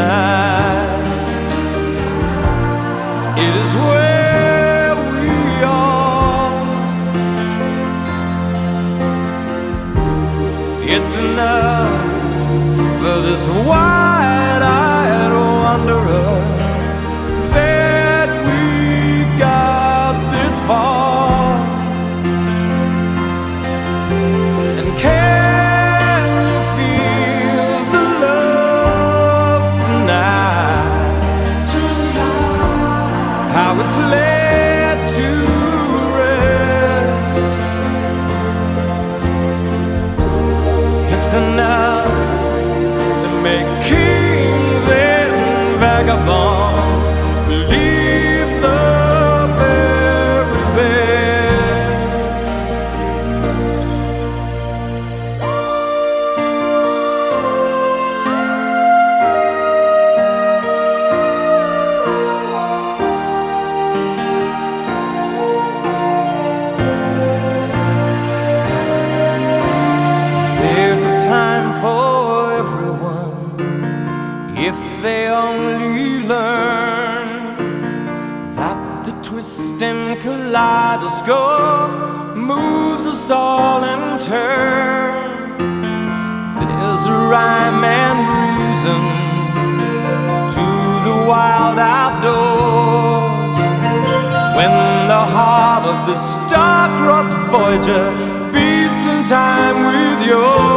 tonight? It is where we are. It's enough for this wide-eyed learn that the twist twisting kaleidoscope moves us all in turn. There's a rhyme and reason to the wild outdoors when the heart of the star-crossed Voyager beats in time with yours.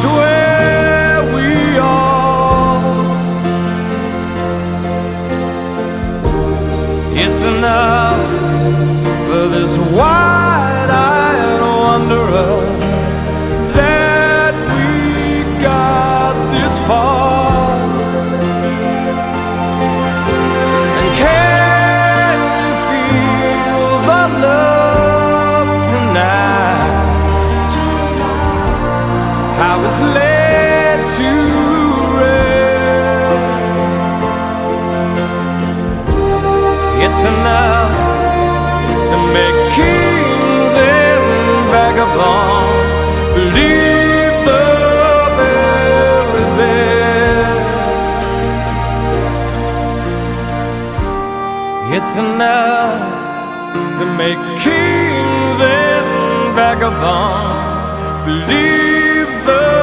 Is where we are. It's enough for this wide-eyed wanderer believe the very best. It's enough to make kings and vagabonds believe the